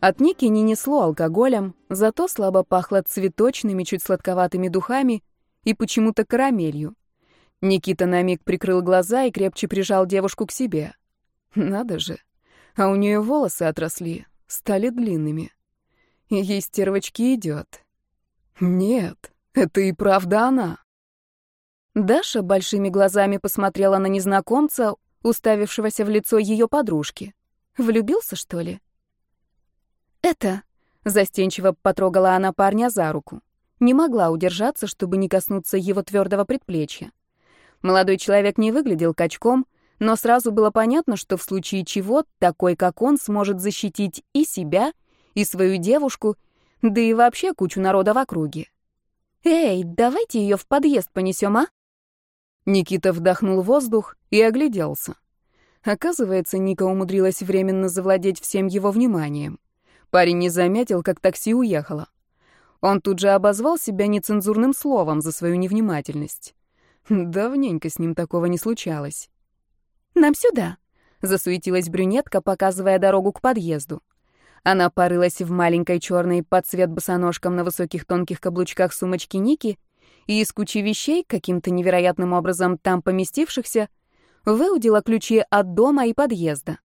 От Ники не несло алкоголем, зато слабо пахло цветочными, чуть сладковатыми духами и почему-то карамелью. Никита на миг прикрыл глаза и крепче прижал девушку к себе. Надо же, а у нее волосы отросли, стали длинными. И ей стервочки идет. Нет, это и правда она. Даша большими глазами посмотрела на незнакомца, уставившегося в лицо ее подружки. Влюбился, что ли? «Это...» — застенчиво потрогала она парня за руку. Не могла удержаться, чтобы не коснуться его твердого предплечья. Молодой человек не выглядел качком, но сразу было понятно, что в случае чего такой, как он, сможет защитить и себя, и свою девушку, да и вообще кучу народа в округе. «Эй, давайте ее в подъезд понесем, а?» Никита вдохнул воздух и огляделся. Оказывается, Ника умудрилась временно завладеть всем его вниманием. Парень не заметил, как такси уехало. Он тут же обозвал себя нецензурным словом за свою невнимательность. Давненько с ним такого не случалось. «Нам сюда», — засуетилась брюнетка, показывая дорогу к подъезду. Она порылась в маленькой черной под цвет босоножкам на высоких тонких каблучках сумочки Ники и из кучи вещей, каким-то невероятным образом там поместившихся, выудила ключи от дома и подъезда.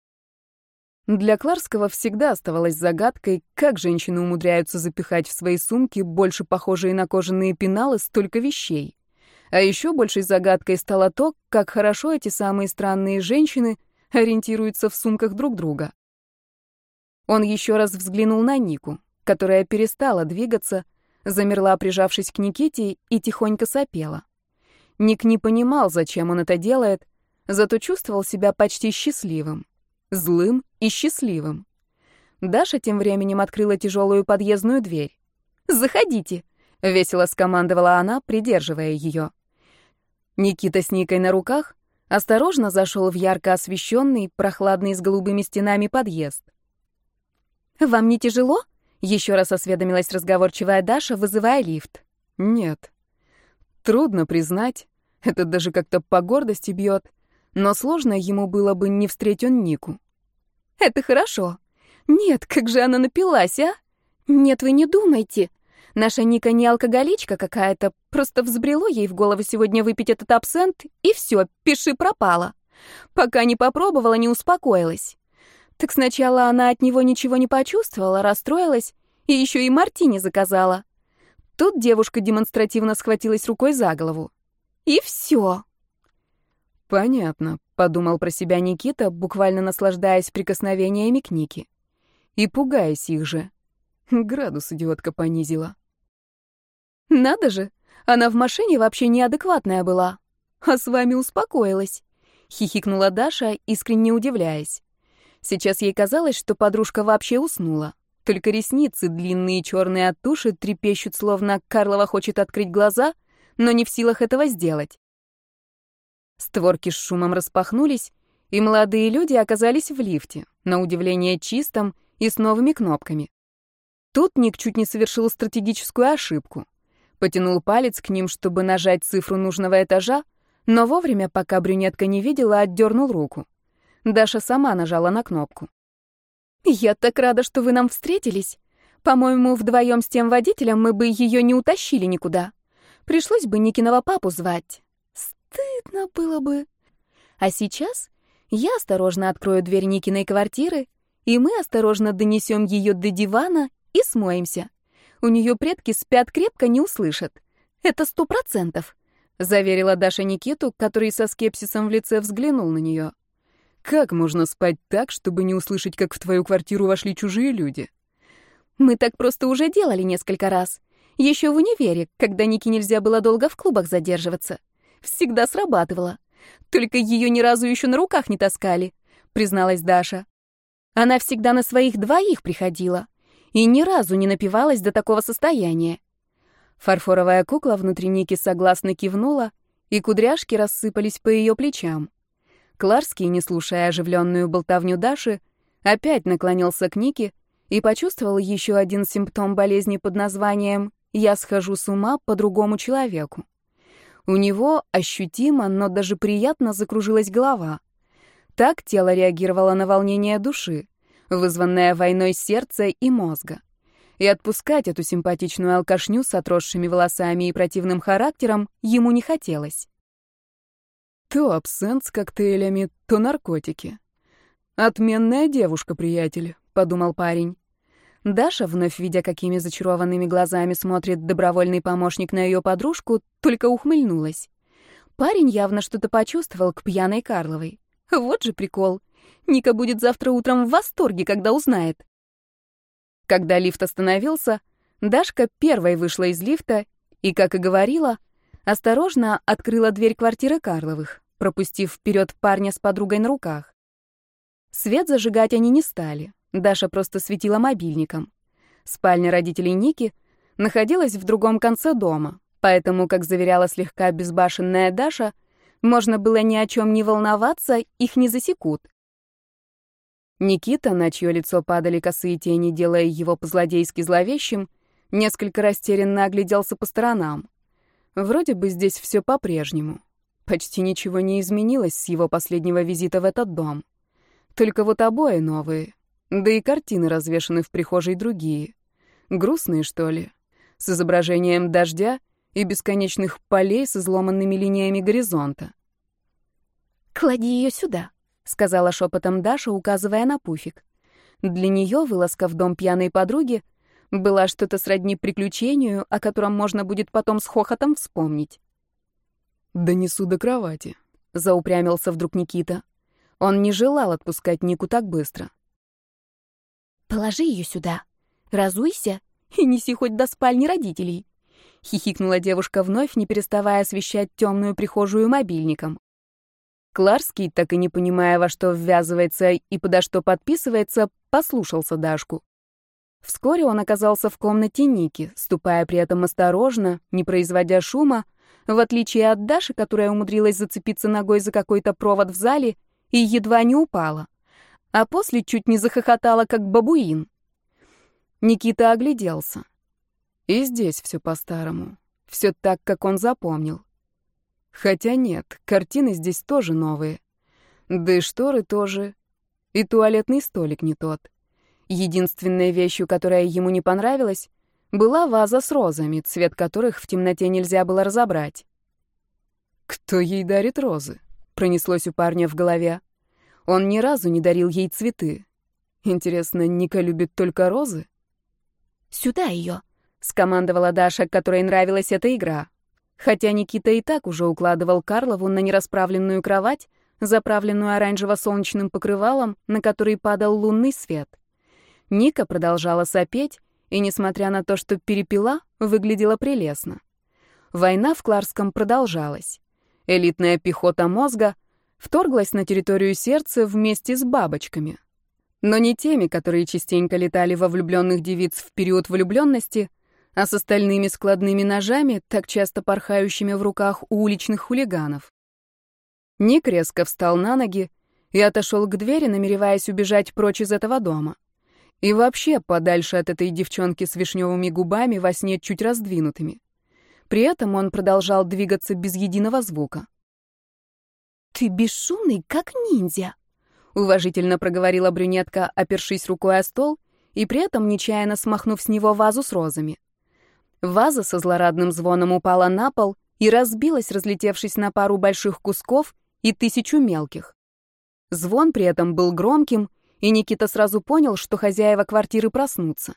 Для Кларского всегда оставалось загадкой, как женщины умудряются запихать в свои сумки, больше похожие на кожаные пеналы, столько вещей. А еще большей загадкой стало то, как хорошо эти самые странные женщины ориентируются в сумках друг друга. Он еще раз взглянул на Нику, которая перестала двигаться, замерла, прижавшись к Никите, и тихонько сопела. Ник не понимал, зачем он это делает, зато чувствовал себя почти счастливым злым и счастливым. Даша тем временем открыла тяжелую подъездную дверь. «Заходите!» — весело скомандовала она, придерживая ее. Никита с Никой на руках осторожно зашел в ярко освещенный, прохладный с голубыми стенами подъезд. «Вам не тяжело?» — еще раз осведомилась разговорчивая Даша, вызывая лифт. «Нет. Трудно признать. Это даже как-то по гордости бьет. Но сложно ему было бы не встретить он Нику. Это хорошо. Нет, как же она напилась, а? Нет, вы не думайте. Наша Ника не алкоголичка какая-то, просто взбрело ей в голову сегодня выпить этот абсент, и все, пиши пропала. Пока не попробовала, не успокоилась. Так сначала она от него ничего не почувствовала, расстроилась, и еще и мартини заказала. Тут девушка демонстративно схватилась рукой за голову. И все. Понятно, подумал про себя Никита, буквально наслаждаясь прикосновениями к Нике. И пугаясь их же. Градус идиотка понизила. Надо же, она в машине вообще неадекватная была. А с вами успокоилась. Хихикнула Даша, искренне удивляясь. Сейчас ей казалось, что подружка вообще уснула. Только ресницы, длинные черные от туши, трепещут, словно Карлова хочет открыть глаза, но не в силах этого сделать. Створки с шумом распахнулись, и молодые люди оказались в лифте, на удивление чистом и с новыми кнопками. Тут Ник чуть не совершил стратегическую ошибку. Потянул палец к ним, чтобы нажать цифру нужного этажа, но вовремя, пока брюнетка не видела, отдернул руку. Даша сама нажала на кнопку. «Я так рада, что вы нам встретились. По-моему, вдвоем с тем водителем мы бы ее не утащили никуда. Пришлось бы Никиного папу звать стыдно было бы. А сейчас я осторожно открою дверь Никиной квартиры, и мы осторожно донесем ее до дивана и смоемся. У нее предки спят крепко, не услышат. Это сто процентов, заверила Даша Никиту, который со скепсисом в лице взглянул на нее. Как можно спать так, чтобы не услышать, как в твою квартиру вошли чужие люди? Мы так просто уже делали несколько раз. Еще в универе, когда Нике нельзя было долго в клубах задерживаться. Всегда срабатывала. Только ее ни разу еще на руках не таскали, призналась Даша. Она всегда на своих двоих приходила и ни разу не напивалась до такого состояния. Фарфоровая кукла внутри Ники согласно кивнула, и кудряшки рассыпались по ее плечам. Кларский, не слушая оживленную болтовню Даши, опять наклонился к Нике и почувствовал еще один симптом болезни под названием «Я схожу с ума по другому человеку». У него ощутимо, но даже приятно закружилась голова. Так тело реагировало на волнение души. вызванная войной сердца и мозга. И отпускать эту симпатичную алкашню с отросшими волосами и противным характером ему не хотелось. То абсент с коктейлями, то наркотики. «Отменная девушка, приятель», — подумал парень. Даша, вновь видя, какими зачарованными глазами смотрит добровольный помощник на ее подружку, только ухмыльнулась. Парень явно что-то почувствовал к пьяной Карловой. Вот же прикол. Ника будет завтра утром в восторге, когда узнает. Когда лифт остановился, Дашка первой вышла из лифта и, как и говорила, осторожно открыла дверь квартиры Карловых, пропустив вперед парня с подругой на руках. Свет зажигать они не стали. Даша просто светила мобильником. Спальня родителей Ники находилась в другом конце дома, поэтому, как заверяла слегка безбашенная Даша, можно было ни о чем не волноваться, их не засекут. Никита, на чье лицо падали косые тени, делая его по-злодейски зловещим, несколько растерянно огляделся по сторонам. Вроде бы здесь все по-прежнему. Почти ничего не изменилось с его последнего визита в этот дом. Только вот обои новые, да и картины развешаны в прихожей другие. Грустные, что ли? С изображением дождя и бесконечных полей с изломанными линиями горизонта. «Клади ее сюда», — сказала шепотом Даша, указывая на пуфик. Для нее вылазка в дом пьяной подруги была что-то сродни приключению, о котором можно будет потом с хохотом вспомнить. «Донесу до кровати», — заупрямился вдруг Никита. Он не желал отпускать Нику так быстро. «Положи ее сюда, разуйся и неси хоть до спальни родителей», — хихикнула девушка вновь, не переставая освещать темную прихожую мобильником. Кларский, так и не понимая, во что ввязывается и подо что подписывается, послушался Дашку. Вскоре он оказался в комнате Ники, ступая при этом осторожно, не производя шума, в отличие от Даши, которая умудрилась зацепиться ногой за какой-то провод в зале и едва не упала а после чуть не захохотала, как бабуин. Никита огляделся. И здесь все по-старому. Все так, как он запомнил. Хотя нет, картины здесь тоже новые. Да и шторы тоже. И туалетный столик не тот. Единственной вещью, которая ему не понравилась, была ваза с розами, цвет которых в темноте нельзя было разобрать. «Кто ей дарит розы?» — пронеслось у парня в голове. Он ни разу не дарил ей цветы. Интересно, Ника любит только розы? «Сюда ее!» — скомандовала Даша, которой нравилась эта игра. Хотя Никита и так уже укладывал Карлову на нерасправленную кровать, заправленную оранжево-солнечным покрывалом, на который падал лунный свет. Ника продолжала сопеть, и, несмотря на то, что перепила, выглядела прелестно. Война в Кларском продолжалась. Элитная пехота мозга вторглась на территорию сердца вместе с бабочками. Но не теми, которые частенько летали во влюбленных девиц в период влюбленности, а с остальными складными ножами, так часто порхающими в руках у уличных хулиганов. Ник резко встал на ноги и отошел к двери, намереваясь убежать прочь из этого дома. И вообще подальше от этой девчонки с вишневыми губами во сне чуть раздвинутыми. При этом он продолжал двигаться без единого звука. «Ты бесшумный, как ниндзя», — уважительно проговорила брюнетка, опершись рукой о стол и при этом нечаянно смахнув с него вазу с розами. Ваза со злорадным звоном упала на пол и разбилась, разлетевшись на пару больших кусков и тысячу мелких. Звон при этом был громким, и Никита сразу понял, что хозяева квартиры проснутся.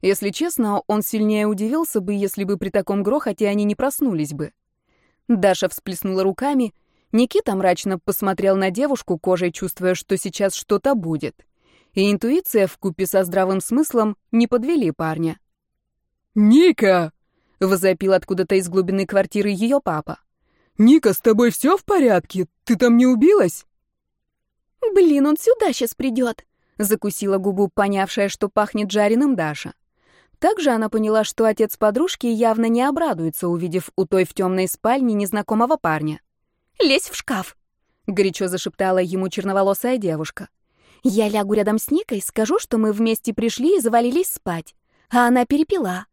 Если честно, он сильнее удивился бы, если бы при таком грохоте они не проснулись бы. Даша всплеснула руками — Никита мрачно посмотрел на девушку, кожей чувствуя, что сейчас что-то будет. И интуиция вкупе со здравым смыслом не подвели парня. «Ника!» — возопил откуда-то из глубины квартиры ее папа. «Ника, с тобой все в порядке? Ты там не убилась?» «Блин, он сюда сейчас придет!» — закусила губу, понявшая, что пахнет жареным Даша. Также она поняла, что отец подружки явно не обрадуется, увидев у той в темной спальне незнакомого парня. Лезь в шкаф!» — горячо зашептала ему черноволосая девушка. «Я лягу рядом с Никой, скажу, что мы вместе пришли и завалились спать. А она перепила.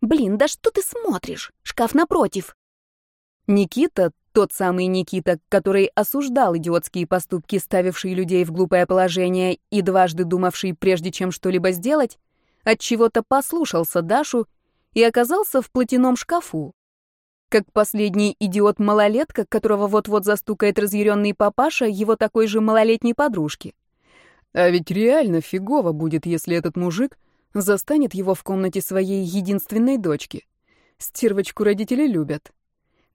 Блин, да что ты смотришь? Шкаф напротив!» Никита, тот самый Никита, который осуждал идиотские поступки, ставившие людей в глупое положение и дважды думавший, прежде чем что-либо сделать, от чего-то послушался Дашу и оказался в платяном шкафу. Как последний идиот-малолетка, которого вот-вот застукает разъяренный папаша его такой же малолетней подружки. А ведь реально фигово будет, если этот мужик застанет его в комнате своей единственной дочки. Стервочку родители любят.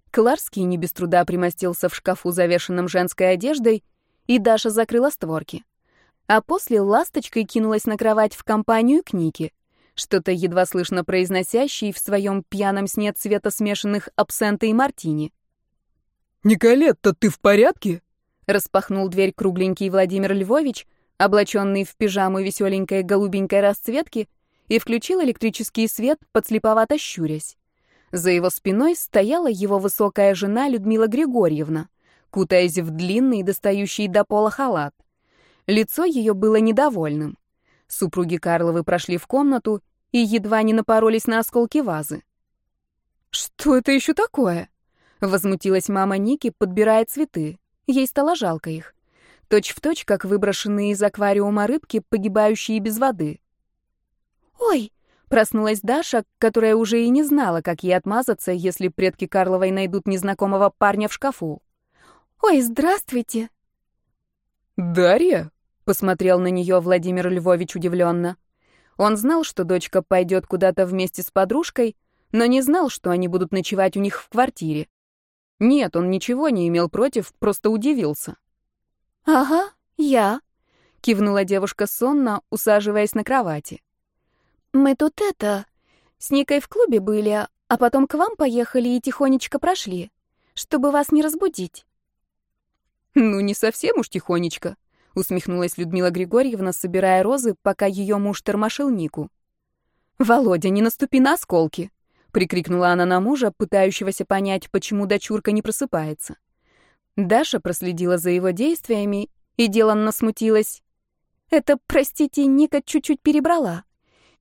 Кларский не без труда примостился в шкафу, завешенном женской одеждой, и Даша закрыла створки. А после ласточкой кинулась на кровать в компанию к Нике, что-то едва слышно произносящей в своем пьяном сне цвета смешанных абсента и мартини. «Николетта, ты в порядке?» Распахнул дверь кругленький Владимир Львович, облаченный в пижаму веселенькой голубенькой расцветки, и включил электрический свет, подслеповато щурясь. За его спиной стояла его высокая жена Людмила Григорьевна, кутаясь в длинный, достающий до пола халат. Лицо ее было недовольным. Супруги Карловы прошли в комнату и едва не напоролись на осколки вазы. «Что это еще такое?» Возмутилась мама Ники, подбирая цветы. Ей стало жалко их. Точь в точь, как выброшенные из аквариума рыбки, погибающие без воды. «Ой!» — проснулась Даша, которая уже и не знала, как ей отмазаться, если предки Карловой найдут незнакомого парня в шкафу. «Ой, здравствуйте!» «Дарья?» — посмотрел на нее Владимир Львович удивленно. Он знал, что дочка пойдет куда-то вместе с подружкой, но не знал, что они будут ночевать у них в квартире. Нет, он ничего не имел против, просто удивился. «Ага, я», — кивнула девушка сонно, усаживаясь на кровати. «Мы тут это... С Никой в клубе были, а потом к вам поехали и тихонечко прошли, чтобы вас не разбудить». «Ну, не совсем уж тихонечко», — усмехнулась Людмила Григорьевна, собирая розы, пока ее муж тормошил Нику. «Володя, не наступи на осколки!» — прикрикнула она на мужа, пытающегося понять, почему дочурка не просыпается. Даша проследила за его действиями и деланно смутилась. «Это, простите, Ника чуть-чуть перебрала.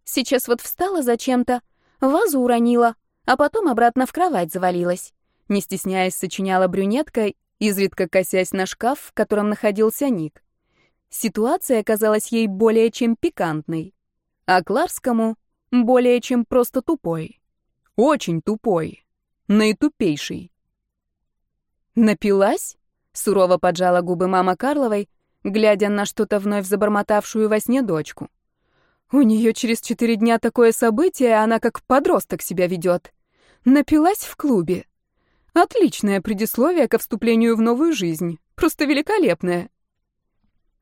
Сейчас вот встала зачем-то, вазу уронила, а потом обратно в кровать завалилась». Не стесняясь, сочиняла брюнетка, изредка косясь на шкаф, в котором находился Ник. Ситуация казалась ей более чем пикантной, а Кларскому — более чем просто тупой. Очень тупой. Наитупейший. «Напилась?» — сурово поджала губы мама Карловой, глядя на что-то вновь забормотавшую во сне дочку. У нее через четыре дня такое событие, она как подросток себя ведет. Напилась в клубе. Отличное предисловие ко вступлению в новую жизнь. Просто великолепное.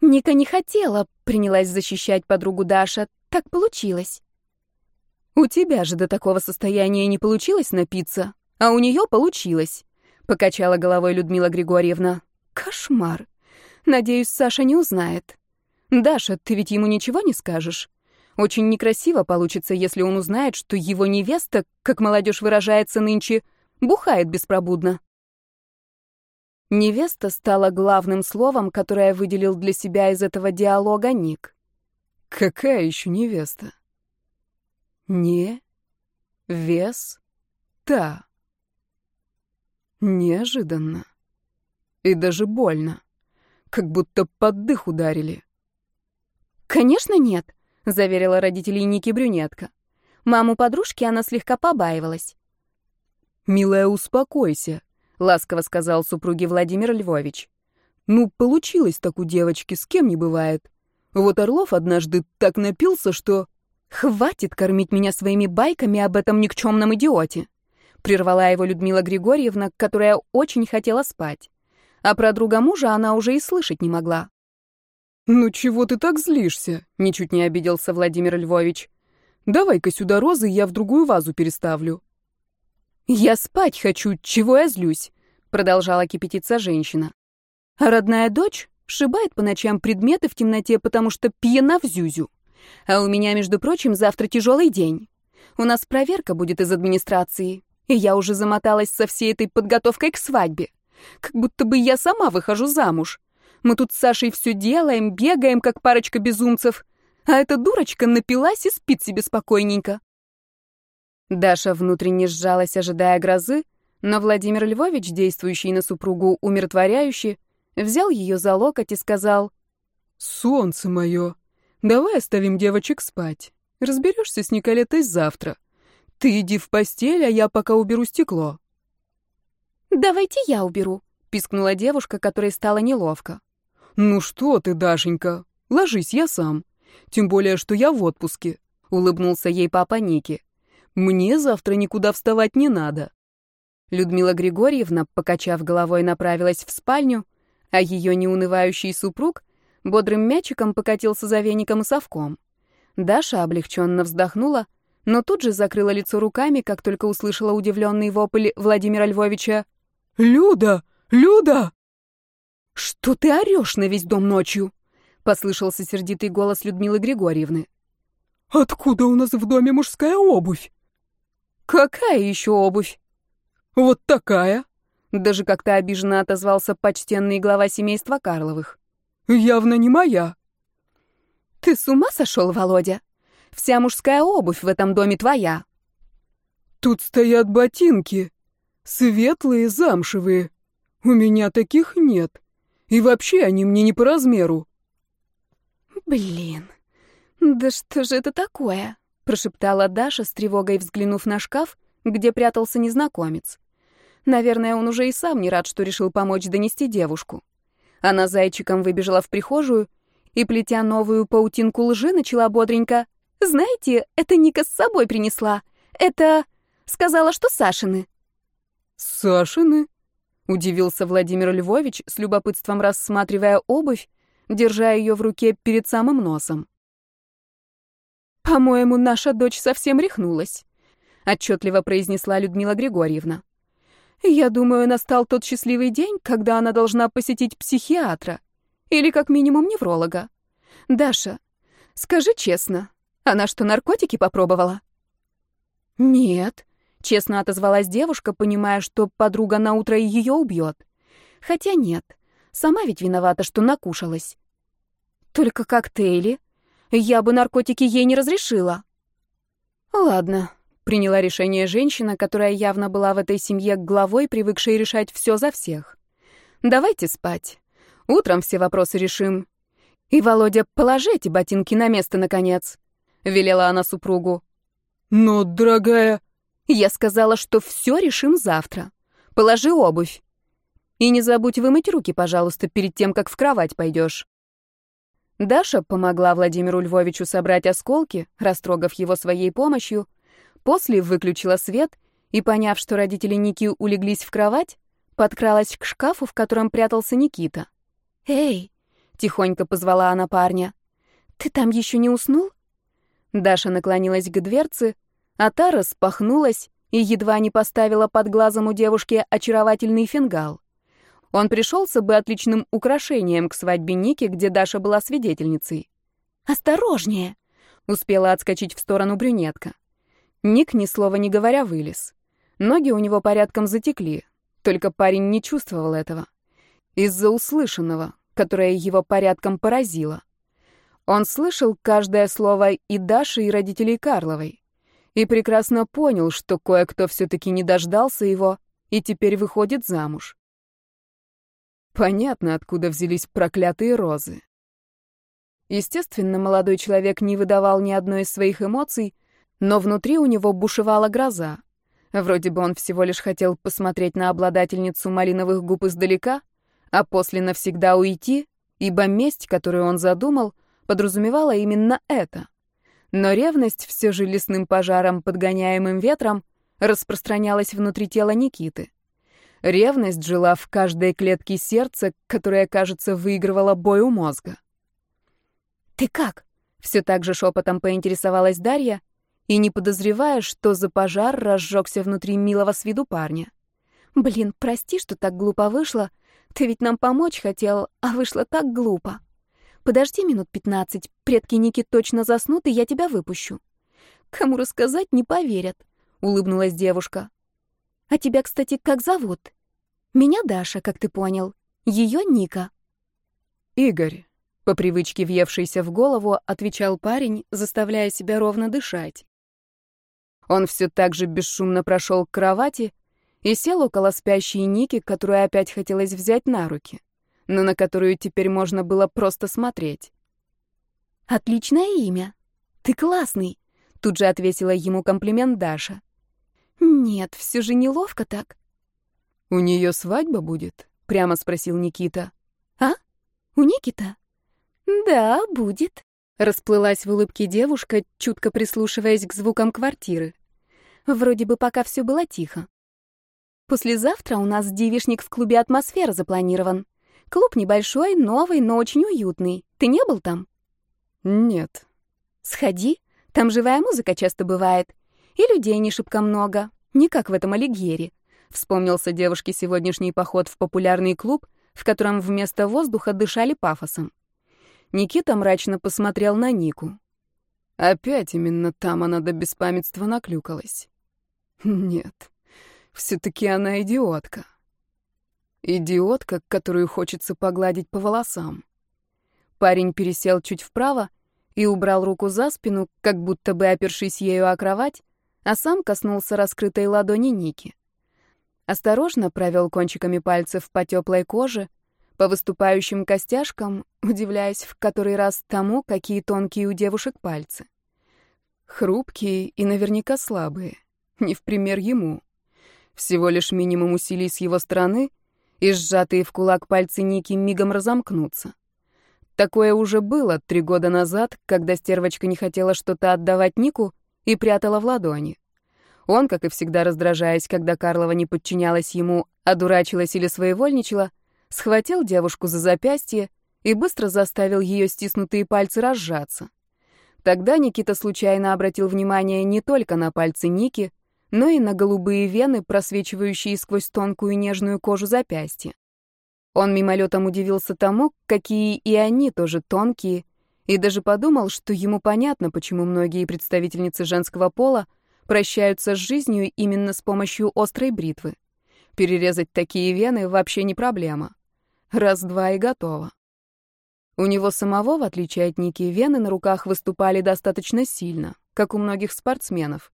Ника не хотела, принялась защищать подругу Даша. Так получилось. У тебя же до такого состояния не получилось напиться, а у нее получилось. Покачала головой Людмила Григорьевна. Кошмар. Надеюсь, Саша не узнает. Даша, ты ведь ему ничего не скажешь? Очень некрасиво получится, если он узнает, что его невеста, как молодежь выражается нынче, бухает беспробудно. Невеста стала главным словом, которое выделил для себя из этого диалога Ник. Какая еще невеста? Не. Вес. Та. Неожиданно. И даже больно. Как будто под дых ударили. «Конечно нет», — заверила родителей Ники брюнетка. Маму подружки она слегка побаивалась. «Милая, успокойся», — ласково сказал супруге Владимир Львович. «Ну, получилось так у девочки, с кем не бывает. Вот Орлов однажды так напился, что...» «Хватит кормить меня своими байками об этом никчемном идиоте!» Прервала его Людмила Григорьевна, которая очень хотела спать. А про друга мужа она уже и слышать не могла. «Ну чего ты так злишься?» — ничуть не обиделся Владимир Львович. «Давай-ка сюда розы, я в другую вазу переставлю». «Я спать хочу, чего я злюсь?» — продолжала кипятиться женщина. «А родная дочь шибает по ночам предметы в темноте, потому что пьяна в зюзю. А у меня, между прочим, завтра тяжелый день. У нас проверка будет из администрации, и я уже замоталась со всей этой подготовкой к свадьбе. Как будто бы я сама выхожу замуж. Мы тут с Сашей все делаем, бегаем, как парочка безумцев, а эта дурочка напилась и спит себе спокойненько. Даша внутренне сжалась, ожидая грозы, Но Владимир Львович, действующий на супругу умиротворяюще, взял ее за локоть и сказал, «Солнце мое, давай оставим девочек спать. Разберешься с Николетой завтра. Ты иди в постель, а я пока уберу стекло». «Давайте я уберу», — пискнула девушка, которой стало неловко. «Ну что ты, Дашенька, ложись я сам. Тем более, что я в отпуске», — улыбнулся ей папа Ники. «Мне завтра никуда вставать не надо». Людмила Григорьевна, покачав головой, направилась в спальню, а ее неунывающий супруг бодрым мячиком покатился за веником и совком. Даша облегченно вздохнула, но тут же закрыла лицо руками, как только услышала удивленный вопль Владимира Львовича. «Люда! Люда!» «Что ты орешь на весь дом ночью?» — послышался сердитый голос Людмилы Григорьевны. «Откуда у нас в доме мужская обувь?» «Какая еще обувь?» «Вот такая!» Даже как-то обиженно отозвался почтенный глава семейства Карловых. «Явно не моя». «Ты с ума сошел, Володя? Вся мужская обувь в этом доме твоя». «Тут стоят ботинки. Светлые, замшевые. У меня таких нет. И вообще они мне не по размеру». «Блин, да что же это такое?» Прошептала Даша с тревогой, взглянув на шкаф, где прятался незнакомец. Наверное, он уже и сам не рад, что решил помочь донести девушку. Она зайчиком выбежала в прихожую и, плетя новую паутинку лжи, начала бодренько. «Знаете, это Ника с собой принесла. Это... сказала, что Сашины». «Сашины?» — удивился Владимир Львович, с любопытством рассматривая обувь, держа ее в руке перед самым носом. «По-моему, наша дочь совсем рехнулась», — отчетливо произнесла Людмила Григорьевна. Я думаю, настал тот счастливый день, когда она должна посетить психиатра. Или как минимум невролога. Даша, скажи честно, она что, наркотики попробовала? Нет, честно отозвалась девушка, понимая, что подруга на утро ее убьет. Хотя нет, сама ведь виновата, что накушалась. Только коктейли. Я бы наркотики ей не разрешила. Ладно, Приняла решение женщина, которая явно была в этой семье главой, привыкшей решать все за всех. «Давайте спать. Утром все вопросы решим. И, Володя, положи эти ботинки на место, наконец», — велела она супругу. «Но, дорогая...» «Я сказала, что все решим завтра. Положи обувь. И не забудь вымыть руки, пожалуйста, перед тем, как в кровать пойдешь». Даша помогла Владимиру Львовичу собрать осколки, растрогав его своей помощью, После выключила свет и, поняв, что родители Ники улеглись в кровать, подкралась к шкафу, в котором прятался Никита. «Эй!» — тихонько позвала она парня. «Ты там еще не уснул?» Даша наклонилась к дверце, а та распахнулась и едва не поставила под глазом у девушки очаровательный фингал. Он пришелся бы отличным украшением к свадьбе Ники, где Даша была свидетельницей. «Осторожнее!» — успела отскочить в сторону брюнетка. Ник, ни слова не говоря, вылез. Ноги у него порядком затекли, только парень не чувствовал этого. Из-за услышанного, которое его порядком поразило. Он слышал каждое слово и Даши, и родителей Карловой. И прекрасно понял, что кое-кто все-таки не дождался его и теперь выходит замуж. Понятно, откуда взялись проклятые розы. Естественно, молодой человек не выдавал ни одной из своих эмоций, но внутри у него бушевала гроза. Вроде бы он всего лишь хотел посмотреть на обладательницу малиновых губ издалека, а после навсегда уйти, ибо месть, которую он задумал, подразумевала именно это. Но ревность все же лесным пожаром, подгоняемым ветром, распространялась внутри тела Никиты. Ревность жила в каждой клетке сердца, которая, кажется, выигрывала бой у мозга. «Ты как?» — все так же шепотом поинтересовалась Дарья, и не подозревая, что за пожар разжегся внутри милого с виду парня. «Блин, прости, что так глупо вышло. Ты ведь нам помочь хотел, а вышло так глупо. Подожди минут пятнадцать, предки Ники точно заснут, и я тебя выпущу. Кому рассказать, не поверят», — улыбнулась девушка. «А тебя, кстати, как зовут?» «Меня Даша, как ты понял. Ее Ника». «Игорь», по привычке въевшийся в голову, отвечал парень, заставляя себя ровно дышать. Он все так же бесшумно прошел к кровати и сел около спящей Ники, которую опять хотелось взять на руки, но на которую теперь можно было просто смотреть. «Отличное имя. Ты классный», — тут же ответила ему комплимент Даша. «Нет, все же неловко так». «У нее свадьба будет?» — прямо спросил Никита. «А? У Никита?» «Да, будет», — расплылась в улыбке девушка, чутко прислушиваясь к звукам квартиры. Вроде бы пока все было тихо. Послезавтра у нас девишник в клубе «Атмосфера» запланирован. Клуб небольшой, новый, но очень уютный. Ты не был там? Нет. Сходи. Там живая музыка часто бывает. И людей не шибко много. Не как в этом Алигьере. Вспомнился девушке сегодняшний поход в популярный клуб, в котором вместо воздуха дышали пафосом. Никита мрачно посмотрел на Нику. Опять именно там она до беспамятства наклюкалась. Нет, все-таки она идиотка. Идиотка, которую хочется погладить по волосам. Парень пересел чуть вправо и убрал руку за спину, как будто бы опершись ею о кровать, а сам коснулся раскрытой ладони Ники. Осторожно провел кончиками пальцев по теплой коже, по выступающим костяшкам, удивляясь в который раз тому, какие тонкие у девушек пальцы. Хрупкие и наверняка слабые, не в пример ему. Всего лишь минимум усилий с его стороны, и сжатые в кулак пальцы Ники мигом разомкнутся. Такое уже было три года назад, когда стервочка не хотела что-то отдавать Нику и прятала в ладони. Он, как и всегда раздражаясь, когда Карлова не подчинялась ему, одурачилась или своевольничала, схватил девушку за запястье и быстро заставил ее стиснутые пальцы разжаться. Тогда Никита случайно обратил внимание не только на пальцы Ники, но и на голубые вены, просвечивающие сквозь тонкую нежную кожу запястья. Он мимолетом удивился тому, какие и они тоже тонкие, и даже подумал, что ему понятно, почему многие представительницы женского пола прощаются с жизнью именно с помощью острой бритвы. Перерезать такие вены вообще не проблема. Раз-два и готово. У него самого, в отличие от Ники, вены на руках выступали достаточно сильно, как у многих спортсменов.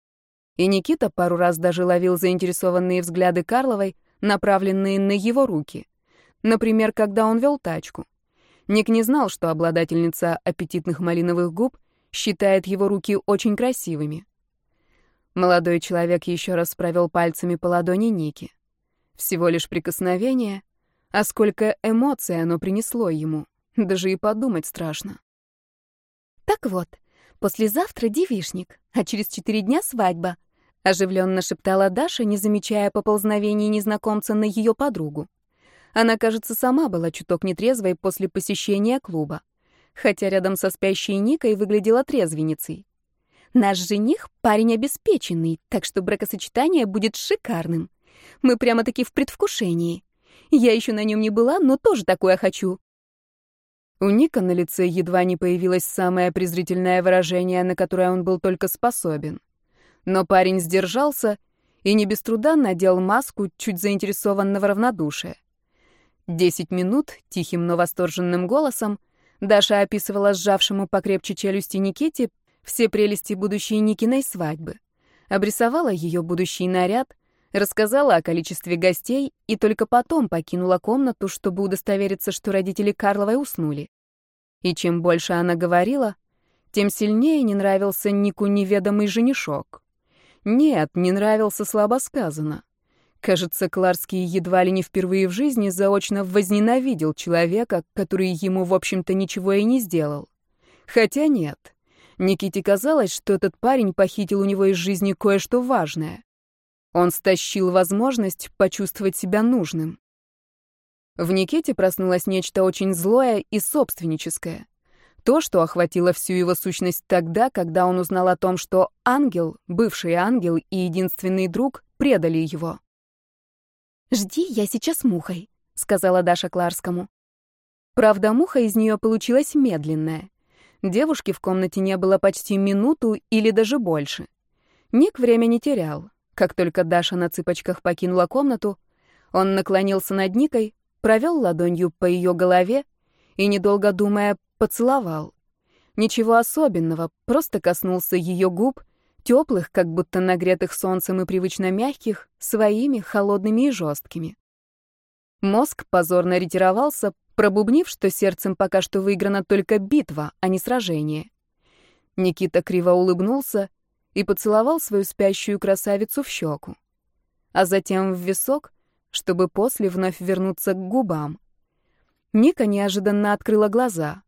И Никита пару раз даже ловил заинтересованные взгляды Карловой, направленные на его руки. Например, когда он вел тачку. Ник не знал, что обладательница аппетитных малиновых губ считает его руки очень красивыми. Молодой человек еще раз провел пальцами по ладони Ники. Всего лишь прикосновение, а сколько эмоций оно принесло ему, даже и подумать страшно. «Так вот, послезавтра девишник, а через четыре дня свадьба», оживленно шептала Даша, не замечая поползновений незнакомца на ее подругу. Она, кажется, сама была чуток нетрезвой после посещения клуба, хотя рядом со спящей Никой выглядела трезвенницей. Наш жених — парень обеспеченный, так что бракосочетание будет шикарным. Мы прямо-таки в предвкушении. Я еще на нем не была, но тоже такое хочу. У Ника на лице едва не появилось самое презрительное выражение, на которое он был только способен. Но парень сдержался и не без труда надел маску чуть заинтересованного равнодушия. Десять минут, тихим, но восторженным голосом, Даша описывала сжавшему покрепче челюсти Никите все прелести будущей Никиной свадьбы. Обрисовала ее будущий наряд, рассказала о количестве гостей и только потом покинула комнату, чтобы удостовериться, что родители Карловой уснули. И чем больше она говорила, тем сильнее не нравился Нику неведомый женишок. Нет, не нравился слабо сказано. Кажется, Кларский едва ли не впервые в жизни заочно возненавидел человека, который ему, в общем-то, ничего и не сделал. Хотя нет. Никите казалось, что этот парень похитил у него из жизни кое-что важное. Он стащил возможность почувствовать себя нужным. В Никите проснулось нечто очень злое и собственническое. То, что охватило всю его сущность тогда, когда он узнал о том, что ангел, бывший ангел и единственный друг предали его. «Жди, я сейчас мухой», — сказала Даша Кларскому. Правда, муха из нее получилась медленная. Девушки в комнате не было почти минуту или даже больше. Ник время не терял. Как только Даша на цыпочках покинула комнату, он наклонился над Никой, провел ладонью по ее голове и, недолго думая, поцеловал. Ничего особенного, просто коснулся ее губ, Теплых, как будто нагретых солнцем и привычно мягких, своими, холодными и жесткими. Мозг позорно ретировался, пробубнив, что сердцем пока что выиграна только битва, а не сражение. Никита криво улыбнулся и поцеловал свою спящую красавицу в щеку, а затем в висок, чтобы после вновь вернуться к губам. Ника неожиданно открыла глаза.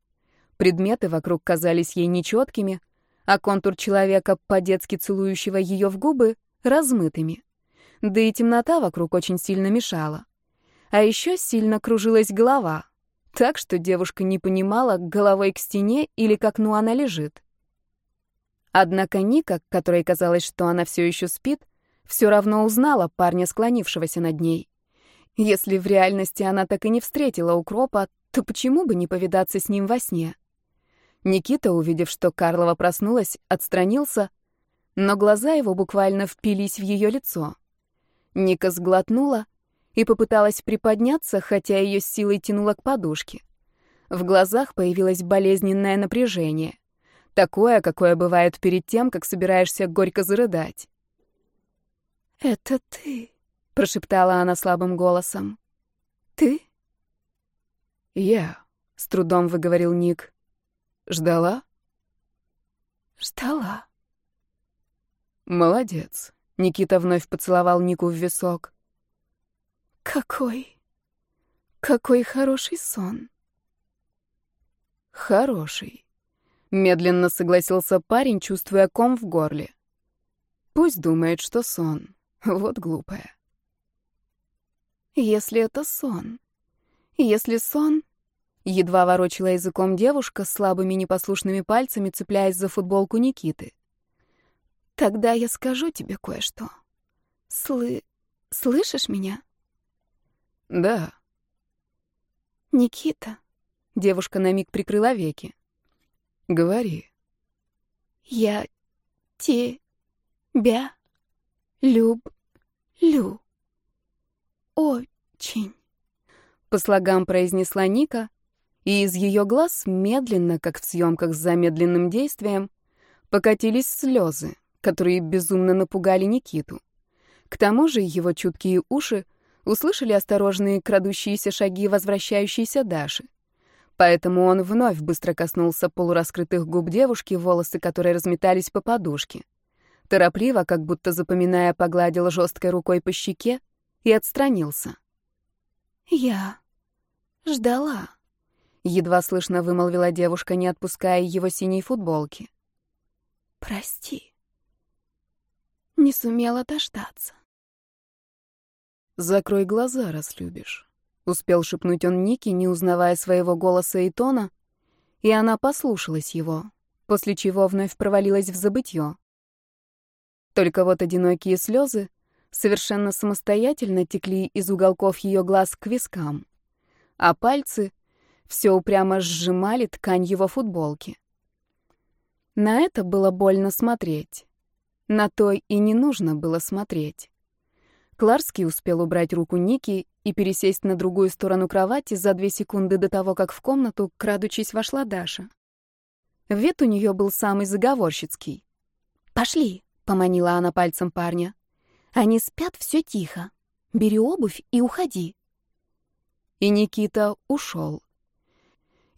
Предметы вокруг казались ей нечеткими, а контур человека, по-детски целующего ее в губы, размытыми. Да и темнота вокруг очень сильно мешала. А еще сильно кружилась голова, так что девушка не понимала, головой к стене или к окну она лежит. Однако Ника, которой казалось, что она все еще спит, все равно узнала парня, склонившегося над ней. Если в реальности она так и не встретила укропа, то почему бы не повидаться с ним во сне? Никита, увидев, что Карлова проснулась, отстранился, но глаза его буквально впились в ее лицо. Ника сглотнула и попыталась приподняться, хотя ее силой тянуло к подушке. В глазах появилось болезненное напряжение. Такое, какое бывает перед тем, как собираешься горько зарыдать. «Это ты», — прошептала она слабым голосом. «Ты?» «Я», — с трудом выговорил Ник. «Ждала?» «Ждала». «Молодец», — Никита вновь поцеловал Нику в висок. Какой, какой хороший сон. Хороший. Медленно согласился парень, чувствуя ком в горле. Пусть думает, что сон. Вот глупая. Если это сон. Если сон... Едва ворочила языком девушка, слабыми непослушными пальцами цепляясь за футболку Никиты. Тогда я скажу тебе кое-что. Слы... Слышишь меня? Да. Никита. Девушка на миг прикрыла веки. Говори. Я тебя люблю. Очень. По слогам произнесла Ника, и из ее глаз медленно, как в съемках с замедленным действием, покатились слезы, которые безумно напугали Никиту. К тому же его чуткие уши услышали осторожные крадущиеся шаги возвращающейся Даши. Поэтому он вновь быстро коснулся полураскрытых губ девушки, волосы которой разметались по подушке. Торопливо, как будто запоминая, погладил жесткой рукой по щеке и отстранился. «Я ждала», — едва слышно вымолвила девушка, не отпуская его синей футболки. «Прости, не сумела дождаться». «Закрой глаза, раз любишь», — успел шепнуть он Нике, не узнавая своего голоса и тона, и она послушалась его, после чего вновь провалилась в забытье. Только вот одинокие слезы совершенно самостоятельно текли из уголков ее глаз к вискам, а пальцы все упрямо сжимали ткань его футболки. На это было больно смотреть. На то и не нужно было смотреть. Кларский успел убрать руку Ники и пересесть на другую сторону кровати за две секунды до того, как в комнату, крадучись, вошла Даша. Вид у нее был самый заговорщицкий. «Пошли!» — поманила она пальцем парня. «Они спят все тихо. Бери обувь и уходи». И Никита ушел.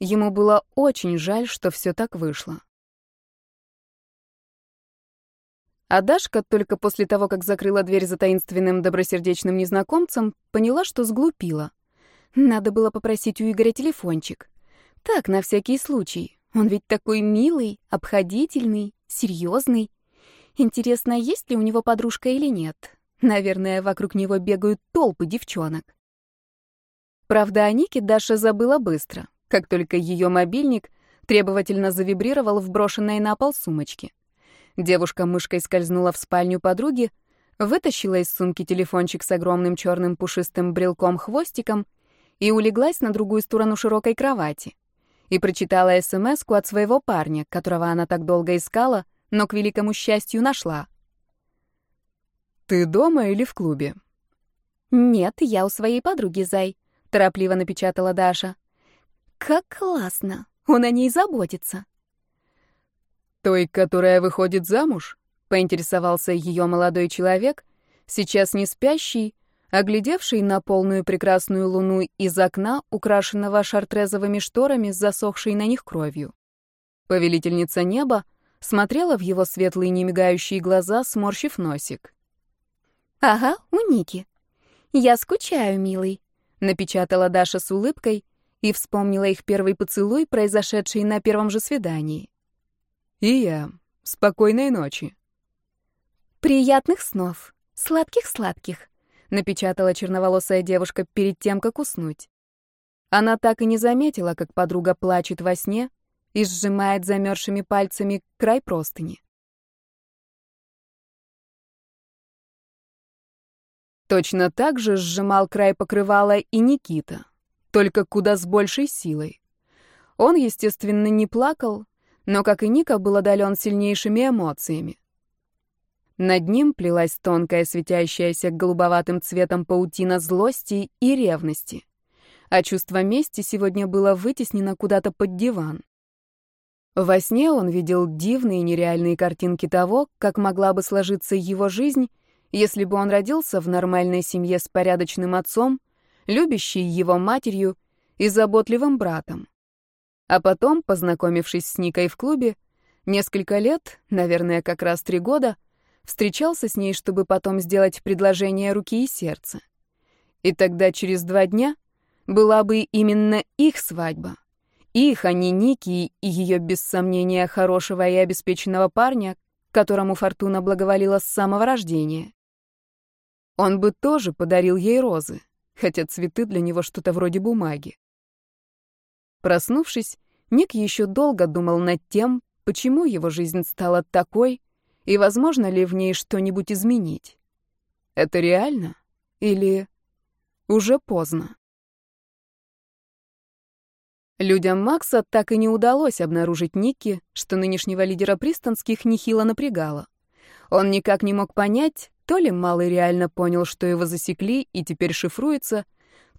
Ему было очень жаль, что все так вышло. А Дашка только после того, как закрыла дверь за таинственным добросердечным незнакомцем, поняла, что сглупила. Надо было попросить у Игоря телефончик. Так, на всякий случай. Он ведь такой милый, обходительный, серьезный. Интересно, есть ли у него подружка или нет? Наверное, вокруг него бегают толпы девчонок. Правда, о Нике Даша забыла быстро, как только ее мобильник требовательно завибрировал в брошенной на пол сумочке. Девушка мышкой скользнула в спальню подруги, вытащила из сумки телефончик с огромным черным пушистым брелком-хвостиком и улеглась на другую сторону широкой кровати. И прочитала смс от своего парня, которого она так долго искала, но, к великому счастью, нашла. «Ты дома или в клубе?» «Нет, я у своей подруги, Зай», — торопливо напечатала Даша. «Как классно! Он о ней заботится!» «Той, которая выходит замуж?» Поинтересовался ее молодой человек, сейчас не спящий, оглядевший на полную прекрасную луну из окна, украшенного шартрезовыми шторами, засохшей на них кровью. Повелительница неба смотрела в его светлые немигающие глаза, сморщив носик. «Ага, у Ники. Я скучаю, милый», — напечатала Даша с улыбкой и вспомнила их первый поцелуй, произошедший на первом же свидании. «И я. Спокойной ночи». «Приятных снов. Сладких-сладких», — напечатала черноволосая девушка перед тем, как уснуть. Она так и не заметила, как подруга плачет во сне и сжимает замерзшими пальцами край простыни. Точно так же сжимал край покрывала и Никита, только куда с большей силой. Он, естественно, не плакал, но, как и Ника, был одарен сильнейшими эмоциями. Над ним плелась тонкая, светящаяся голубоватым цветом паутина злости и ревности. А чувство мести сегодня было вытеснено куда-то под диван. Во сне он видел дивные нереальные картинки того, как могла бы сложиться его жизнь, если бы он родился в нормальной семье с порядочным отцом, любящей его матерью и заботливым братом. А потом, познакомившись с Никой в клубе, несколько лет, наверное, как раз три года, встречался с ней, чтобы потом сделать предложение руки и сердца. И тогда через два дня была бы именно их свадьба. Их, а не Ники и ее, без сомнения, хорошего и обеспеченного парня, которому Фортуна благоволила с самого рождения. Он бы тоже подарил ей розы, хотя цветы для него что-то вроде бумаги. Проснувшись, Ник еще долго думал над тем, почему его жизнь стала такой, и возможно ли в ней что-нибудь изменить? Это реально? Или уже поздно? Людям Макса так и не удалось обнаружить Никки, что нынешнего лидера Пристонских нехило напрягало. Он никак не мог понять, то ли Малый реально понял, что его засекли и теперь шифруется,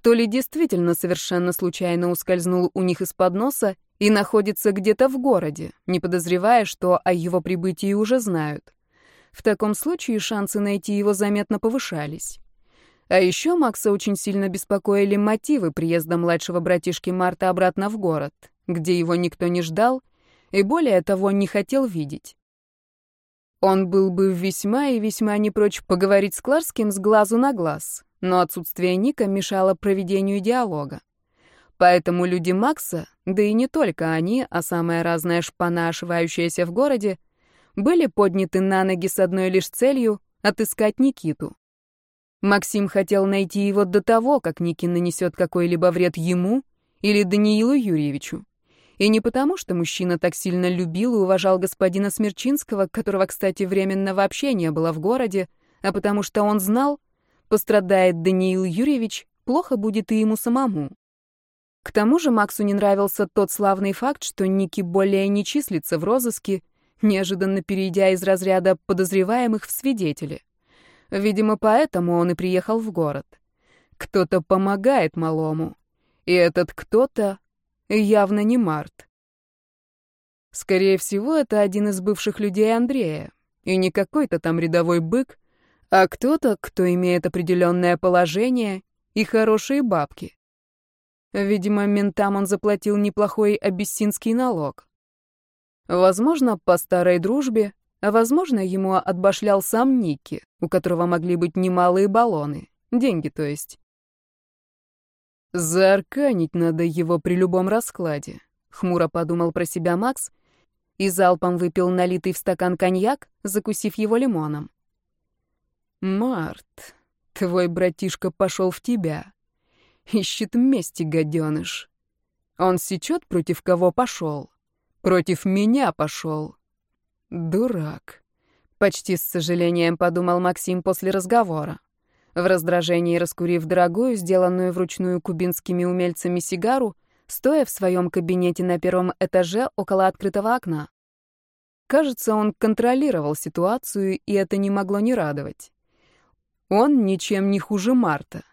то ли действительно совершенно случайно ускользнул у них из-под носа и находится где-то в городе, не подозревая, что о его прибытии уже знают. В таком случае шансы найти его заметно повышались. А еще Макса очень сильно беспокоили мотивы приезда младшего братишки Марта обратно в город, где его никто не ждал и, более того, не хотел видеть. Он был бы весьма и весьма не прочь поговорить с Кларским с глазу на глаз, но отсутствие Ника мешало проведению диалога. Поэтому люди Макса, да и не только они, а самая разная шпана, ошивающаяся в городе, были подняты на ноги с одной лишь целью — отыскать Никиту. Максим хотел найти его до того, как Никин нанесет какой-либо вред ему или Даниилу Юрьевичу. И не потому, что мужчина так сильно любил и уважал господина Смерчинского, которого, кстати, временно вообще не было в городе, а потому что он знал, пострадает Даниил Юрьевич, плохо будет и ему самому. К тому же Максу не нравился тот славный факт, что Ники более не числится в розыске, неожиданно перейдя из разряда подозреваемых в свидетели. Видимо, поэтому он и приехал в город. Кто-то помогает малому, и этот кто-то явно не Март. Скорее всего, это один из бывших людей Андрея, и не какой-то там рядовой бык, а кто-то, кто имеет определенное положение и хорошие бабки. Видимо, ментам он заплатил неплохой абиссинский налог. Возможно, по старой дружбе, а возможно, ему отбашлял сам Никки, у которого могли быть немалые баллоны. Деньги, то есть. «Заарканить надо его при любом раскладе», — хмуро подумал про себя Макс и залпом выпил налитый в стакан коньяк, закусив его лимоном. «Март, твой братишка пошел в тебя», Ищет мести, гаденыш. Он сечет, против кого пошел. Против меня пошел. Дурак. Почти с сожалением подумал Максим после разговора. В раздражении раскурив дорогую, сделанную вручную кубинскими умельцами сигару, стоя в своем кабинете на первом этаже около открытого окна. Кажется, он контролировал ситуацию, и это не могло не радовать. Он ничем не хуже Марта.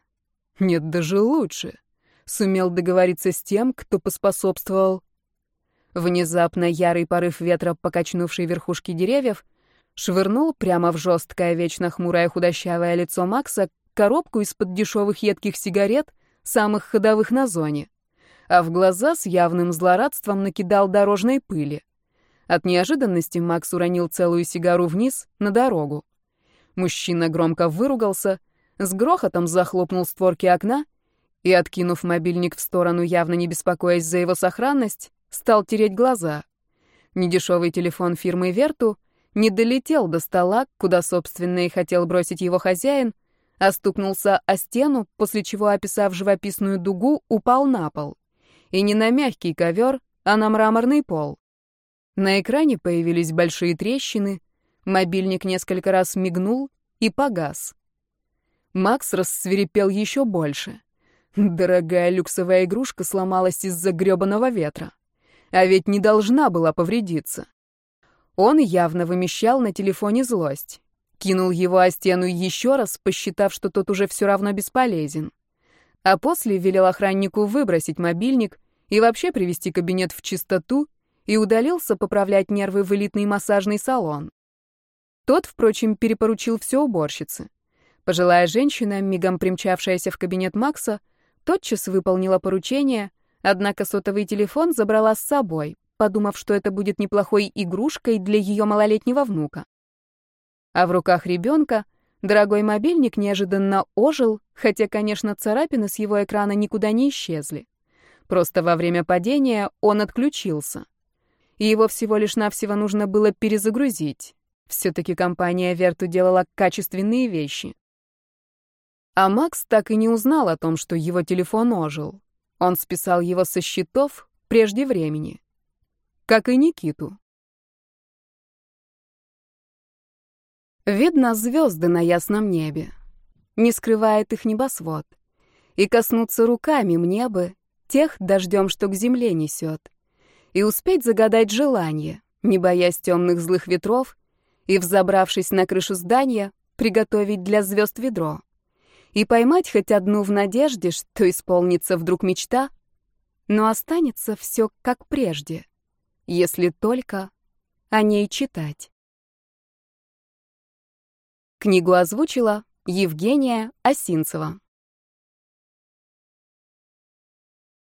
Нет, даже лучше. Сумел договориться с тем, кто поспособствовал. Внезапно ярый порыв ветра, покачнувший верхушки деревьев, Швырнул прямо в жесткое, вечно хмурое худощавое лицо Макса коробку из-под дешевых едких сигарет, самых ходовых на зоне. А в глаза с явным злорадством накидал дорожной пыли. От неожиданности Макс уронил целую сигару вниз, на дорогу. Мужчина громко выругался, с грохотом захлопнул створки окна и, откинув мобильник в сторону, явно не беспокоясь за его сохранность, стал тереть глаза. Недешевый телефон фирмы «Верту» не долетел до стола, куда, собственно, и хотел бросить его хозяин, а стукнулся о стену, после чего, описав живописную дугу, упал на пол. И не на мягкий ковер, а на мраморный пол. На экране появились большие трещины, мобильник несколько раз мигнул и погас. Макс рассверепел еще больше. Дорогая люксовая игрушка сломалась из-за грёбаного ветра. А ведь не должна была повредиться. Он явно вымещал на телефоне злость. Кинул его о стену еще раз, посчитав, что тот уже все равно бесполезен. А после велел охраннику выбросить мобильник и вообще привести кабинет в чистоту и удалился поправлять нервы в элитный массажный салон. Тот, впрочем, перепоручил все уборщице. Пожилая женщина, мигом примчавшаяся в кабинет Макса, тотчас выполнила поручение, однако сотовый телефон забрала с собой, подумав, что это будет неплохой игрушкой для ее малолетнего внука. А в руках ребенка дорогой мобильник неожиданно ожил, хотя, конечно, царапины с его экрана никуда не исчезли. Просто во время падения он отключился и его всего лишь навсего нужно было перезагрузить. Все-таки компания Верту делала качественные вещи. А Макс так и не узнал о том, что его телефон ожил. Он списал его со счетов прежде времени. Как и Никиту. Видно звезды на ясном небе. Не скрывает их небосвод. И коснуться руками мне бы тех дождем, что к земле несет и успеть загадать желание, не боясь темных злых ветров, и, взобравшись на крышу здания, приготовить для звезд ведро. И поймать хоть одну в надежде, что исполнится вдруг мечта, но останется все как прежде, если только о ней читать. Книгу озвучила Евгения Осинцева.